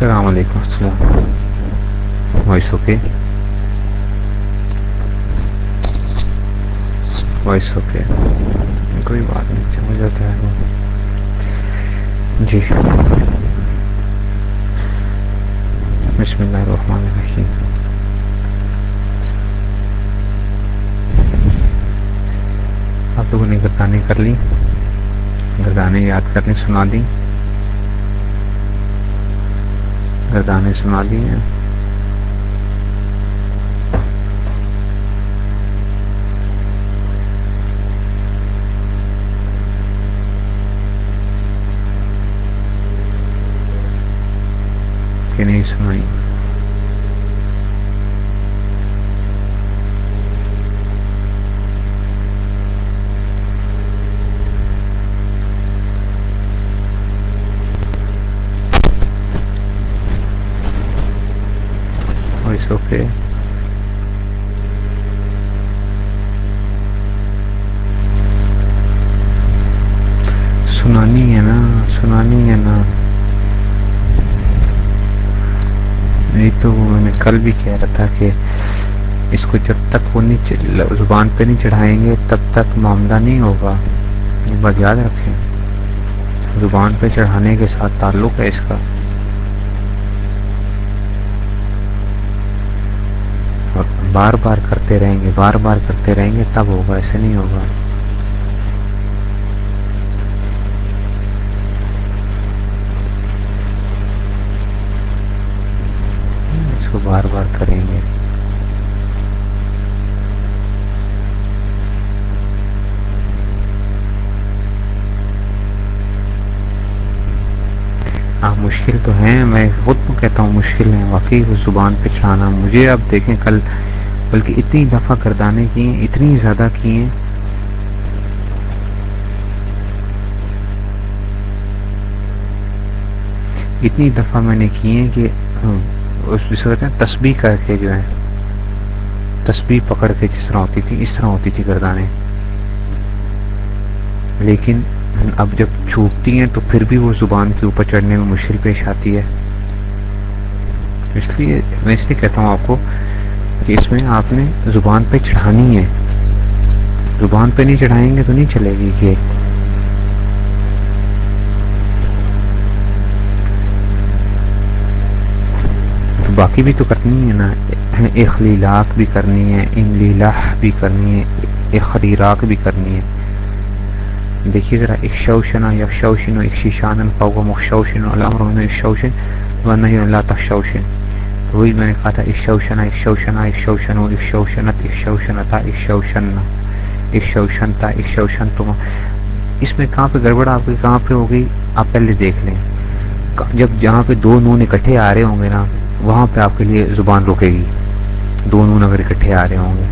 السلام علیکم السلام وائس اوکے وائس اوکے کوئی بات نہیں سمجھ جاتا ہے۔ جی۔ بسم اللہ الرحمن الرحیم۔ آپ لوگوں نے گردانے کر لی گردانے یاد کر لی سنا دی گردانیں سنا لی ہیں۔ کہ نہیں سنائی۔ وائس سنانی ہے نا سنانی ہے نا نہیں تو میں نے کل بھی کہہ رہا تھا کہ اس کو جب تک وہ نہیں زبان پہ نہیں چڑھائیں گے تب تک معاملہ نہیں ہوگا یہ بات یاد رکھیں زبان پہ چڑھانے کے ساتھ تعلق ہے اس کا اور بار بار کرتے رہیں گے، بار بار کرتے رہیں گے، تب ہوگا، ایسے نہیں ہوگا۔ اس کو بار بار کریں گے۔ ہاں مشکل تو ہیں، میں خود تو کہتا ہوں مشکل ہے واقعی وہ زبان پہ چڑھانا مجھے اب دیکھیں، کل بلکہ اتنی دفعہ کردانے کی ہیں، اتنی زیادہ کی ہیں۔ اتنی دفعہ میں نے کی ہیں کہ ہاں، اس کہتے ہیں تسبیح کر کے جو ہے، تسبیح پکڑ کے جس طرح ہوتی تھی، اس طرح ہوتی تھی گردانے لیکن اب جب چھوٹتی ہیں تو پھر بھی وہ زبان کے اوپر چڑھنے میں مشکل پیش آتی ہے۔ اس لیے، میں اس لیے کہتا ہوں آپ کو کہ اس میں آپ نے زبان پہ چڑھانی ہے۔ زبان پہ نہیں چڑھائیں گے تو نہیں چلے گی کہ باقی بھی تو کرنی ہے نا۔ اخلیلاق بھی کرنی ہے املیلہ بھی کرنی ہے اخریراق بھی کرنی ہے۔ دیکھیے ذرا، ایک شوشنا یا و ایک شیشان پاؤ مخشوشن الامر ایک شوشن و اللہ تخشوشن۔ وہی میں نے کہا تھا ایک شوشنا ایک شوشنا ایک شوشن و ایک شوشنت تم اس میں کہاں پہ گڑبڑ آپ کی، کہاں پہ ہوگی؟ آپ پہلے دیکھ لیں۔ جب جہاں پہ دو نون اکٹھے آ رہے ہوں گے نا، وہاں پہ آپ کے لیے زبان رکے گی۔ دو نون اگر اکٹھے آ رہے ہوں گے،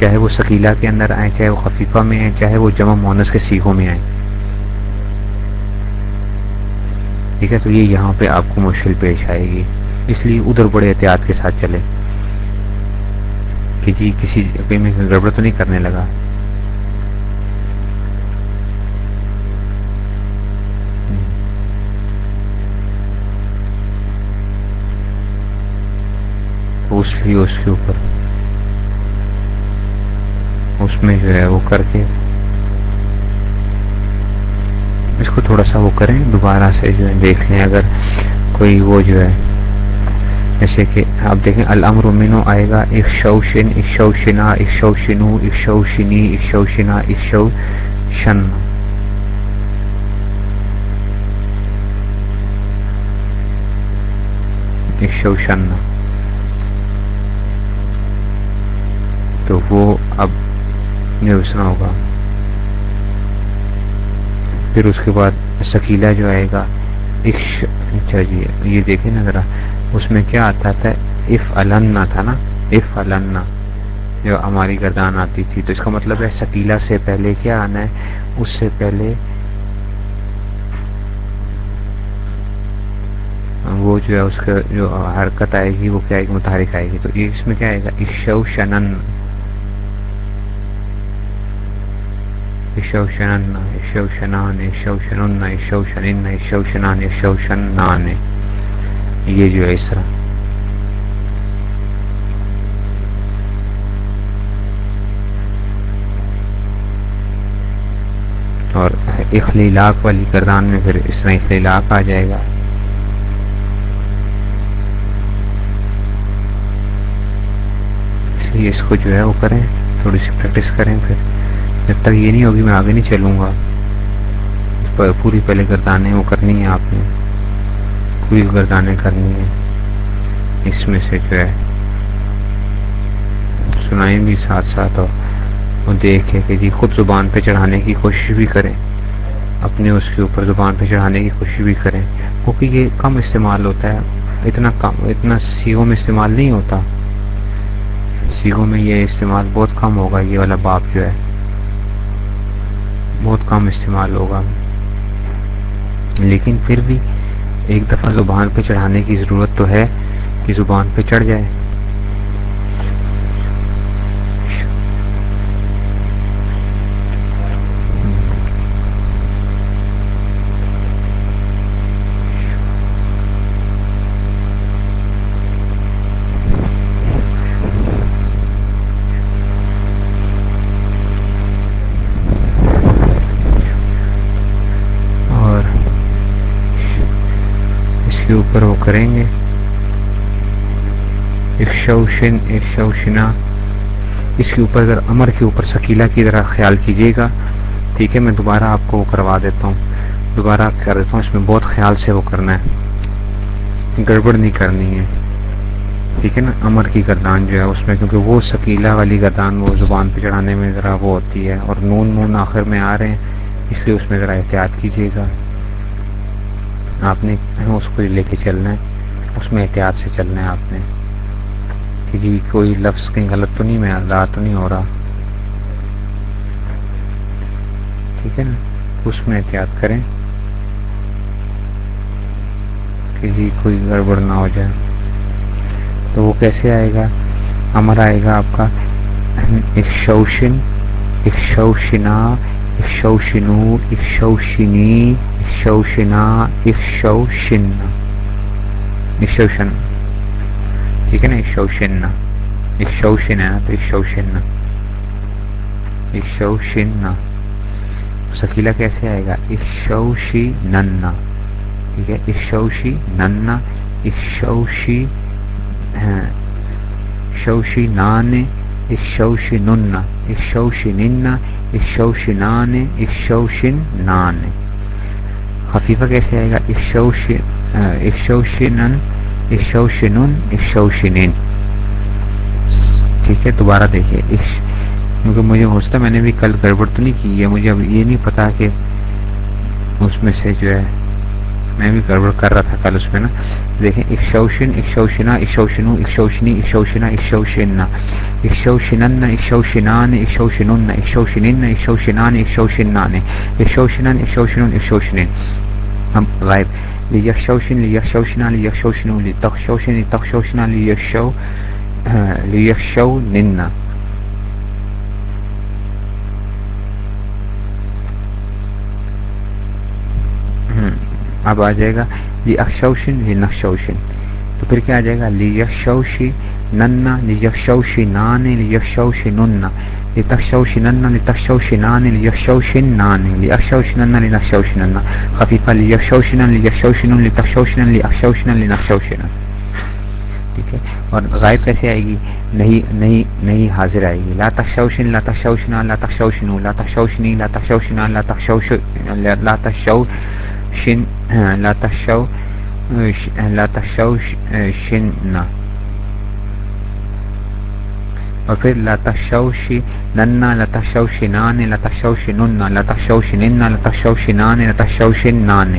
چاہے وہ سکیلا کے اندر آئیں، چاہے وہ خفیفہ میں آئیں، چاہے وہ جمع مونس کے سیکھوں میں آئیں۔ ٹھیک ہے، تو یہ یہاں پہ آپ کو مشکل پیش آئے گی۔ اس لیے ادھر بڑے احتیاط کے ساتھ چلے کہ جی کسی میں گڑبڑ تو نہیں کرنے لگا۔ اس لیے اس کے اوپر اس میں جو ہے وہ کر کے اس کو تھوڑا سا وہ کریں، دوبارہ سے جو ہے دیکھ لیں اگر کوئی وہ جو ہے جیسے کہ آپ دیکھیں، الامر مینو آئے گا، ایک شوشن ایک شوشنا ایک شوشنو ایک شوشنی ایک شوشنا ایک شو شوشن تو وہ اب سنا ہوگا۔ پھر اس کے بعد شکیلا جو آئے گا اچھا جی یہ دیکھیں نا ذرا۔ اس میں کیا آتا تھا؟ اف النا تھا نا؟ اف النا۔ جو ہماری گردان آتی تھی۔ تو اس کا مطلب ہے شکیلا سے پہلے کیا آنا ہے؟ اس سے پہلے وہ جو ہے، اس کا جو حرکت آئے گی، وہ کیا آئے گی؟ متحرک آئے گی۔ تو اس میں کیا آئے گا؟ اشو شنن۔ اشو شنن، اشو شنان، اشو شنن اشو شنن، اشو شنان اشو شنان یہ جو ہے اس طرح۔ اور اخلیلاق والی گردان میں پھر اس طرح اخلیلاق آ جائے گا۔ اس لیے اس کو جو ہے وہ کریں، تھوڑی سی پریکٹس کریں پھر۔ جب تک یہ نہیں ہوگی میں آگے نہیں چلوں گا۔ پوری پہلے گردانیں وہ کرنی ہے آپ نے۔ پوری گردانیں کرنی ہیں۔ اس میں سے جو ہے، سنائیں بھی ساتھ ساتھ اور دیکھ کہ جی خود زبان پہ چڑھانے کی کوشش بھی کریں۔ اپنے اس کے اوپر زبان پہ چڑھانے کی کوشش بھی کریں۔ کیونکہ یہ کم استعمال ہوتا ہے۔ اتنا کم، اتنا سیگوں میں استعمال نہیں ہوتا۔ سیگوں میں یہ استعمال بہت کم ہوگا۔ یہ والا باپ جو ہے، بہت کم استعمال ہوگا۔ لیکن پھر بھی ایک دفعہ زبان پہ چڑھانے کی ضرورت تو ہے کہ زبان پہ چڑھ جائے۔ کے اوپر وہ کریں گے۔ ایک شوشن شوشنا۔ اس کے اوپر اگر امر کے اوپر سکیلا کی طرح خیال کیجیے گا۔ ٹھیک ہے، میں دوبارہ آپ کو وہ کروا دیتا ہوں۔ دوبارہ کر دیتا ہوں، اس میں بہت خیال سے وہ کرنا ہے۔ گڑبڑ نہیں کرنی ہے۔ ٹھیک ہے نا؟ امر کی گردان جو ہے اس میں، کیونکہ وہ سکیلا والی گردان، وہ زبان پہ چڑھانے میں ذرا وہ ہوتی ہے۔ اور نون نون آخر میں آ رہے ہیں، اس لیے اس میں ذرا احتیاط کیجیے گا۔ آپ نے اس کو لے کے چلنا ہے، اس میں احتیاط سے چلنا ہے آپ نے۔ کہ جی کوئی لفظ کہیں غلط تو نہیں، میں ادا تو نہیں ہو رہا۔ ٹھیک ہے نا؟ اس میں احتیاط کریں۔ کہ جی کوئی گڑبڑ نہ ہو جائے۔ تو وہ کیسے آئے گا؟ امر آئے گا آپ کا۔ ایک شوشن، ایک شوشنا ایک شوشنو شوشنا اخشوشن اخشوشن ٹھیک ہے نا اخشوشن اخشوشن ہے تو اخشوشن اخشوشن سکیلا کیسے آئے گا اخشوشی ننا ٹھیک ہے اخشوشی ننا اخشوشی شوشی نان اخشوشی ننا اخشوشی ننا اخشوشی نان اخشوشن نان خفیفہ کیسے آئے گا اکشوشن اکشوشنن ٹھیک ہے دوبارہ دیکھیے کیونکہ مجھے ہوتا میں نے بھی کل گڑبڑ تو نہیں کی ہے مجھے اب یہ نہیں پتا کہ اس میں سے جو ہے میں بھی گڑبڑ کر رہا تھا کل اس میں نا۔ دیکھیں اکشوشن اکشوشنا اکشوشنو اکشوشنی اکشوشنا اکشوشنا اکشوشنن اکشوشنان اکشوشنن اکشوشنن اکشوشنان اکشوشنان اکشوشنن اکشوشنن اکشوشنن ہم غائب۔ لیخشوشن لیخشوشنا لیخشوشنو لتخشوشن لتخشوشنا لیخشو لیخشو ننا اب آ جائے گا، لی اخشوشن لی نقشوشن تو پھر کیا آ جائے گا؟ لی یکشوشی ننا، لی یکشوشی نان لی یکشوشی ننا. لی تخشوشی ننا، لی تخشوشی نان لی یکشوشی نان لی اخشوشی ننا، لی نقشوشی ننا. خفیفہ لی یکشوشی نن لی یکشوشی نن لی تخشوشی نن لی اخشوشی نن لی نقشوشی نن ٹھیک ہے؟ اور غائب کیسے آئے گی؟ نہیں نہیں نہیں حاضر آئے گی. لا تخشوشن، لا تخشوشنا، لا تخشوشنو، لا تخشوشنی، لا تخشوشنا، لا تخشوش لا تخشو شن لا تخشو لا تخشو شن اور پھر لا تخشو شی ننا لا تخشو شنان لا تخشو شنن لا تخشو شنن لا تخشو شنان لا تخشو شنان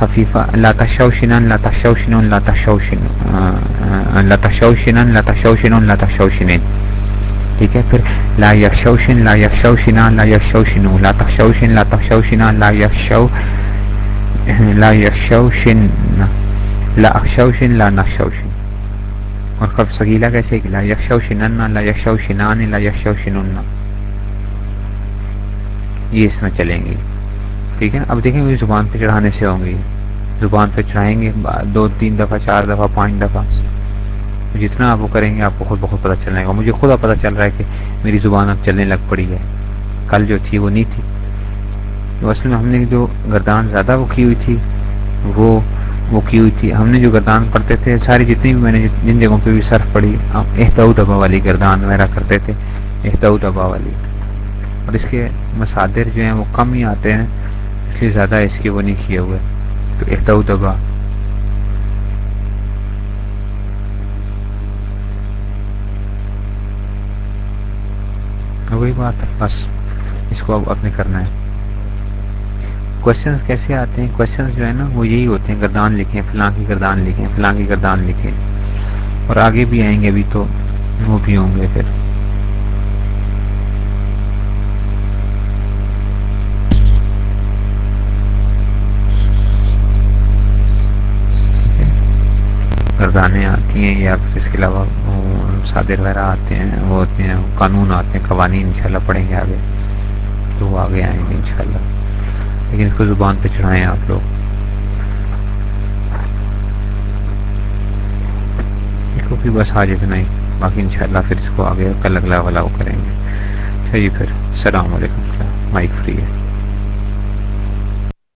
خفیفہ لا تخشو شنن لا تخشو شنن لا تخشو شنن لا تخشو شنن لا تخشو لا تخشو ٹھیک ہے پھر لا یخشوشن لا یخشوشنا لا یخشوشنو لا تخشوشن لا تخشوشنا لا یخشو یعنی لا یخشوشن لا اخشوشن، لا نخشوشن. اور خف سگیلا کیسے کہ لا یخشوشنن لا یخشوشنان لا یخشوشنن یہ اس میں چلیں گی. ٹھیک ہے؟ اب دیکھیں گے زبان پہ چڑھانے سے ہوں گی. زبان پہ چڑھائیں گے دو، تین دفعہ، چار دفعہ، پانچ دفعہ. جتنا آپ وہ کریں گے، آپ کو خود بخود پتہ چلنے گا. مجھے خود پتہ چل رہا ہے کہ میری زبان اب چلنے لگ پڑی ہے. کل جو تھی وہ نہیں تھی. اصل میں ہم نے جو گردان زیادہ وہ کی ہوئی تھی، وہ وہ کی ہوئی تھی۔ ہم نے جو گردان پڑھتے تھے، ساری جتنی بھی میں نے جن جگہوں پہ بھی صرف پڑھی احتاؤ ڈبا والی گردان وغیرہ کرتے تھے، احتاؤ ڈبا والی۔ اور اس کے مسادر جو ہیں وہ کم ہی آتے ہیں، اس لیے زیادہ اس کے وہ نہیں کیے ہوئے۔ تو احتاؤ دبا وہی بات ہے، بس اس کو اب اپنے کرنا ہے۔ کوشچن کیسے آتے ہیں? کوشچن جو ہے نا، وہ یہی ہوتے ہیں، گردان لکھیں، فلاں کی گردان لکھیں، فلاں کی گردان لکھیں۔ اور آگے بھی آئیں گے ابھی تو، وہ بھی ہوں گے پھر۔ گردانیں آتی ہیں یا پھر اس کے علاوہ صادر وغیرہ آتے ہیں، وہ ہوتے ہیں، قانون آتے ہیں، قوانین انشاءاللہ پڑھیں گے آگے۔ تو وہ آگے آئیں گے انشاءاللہ۔ لیکن اس کو زبان پہ چڑھائیں آپ لوگ۔ اس کو بھی بس آج اتنا ہی۔ باقی انشاءاللہ پھر اس کو آگے کل اگلا والا وہ کریں گے۔ چلیے پھر۔ السلام علیکم۔ مائک فری ہے۔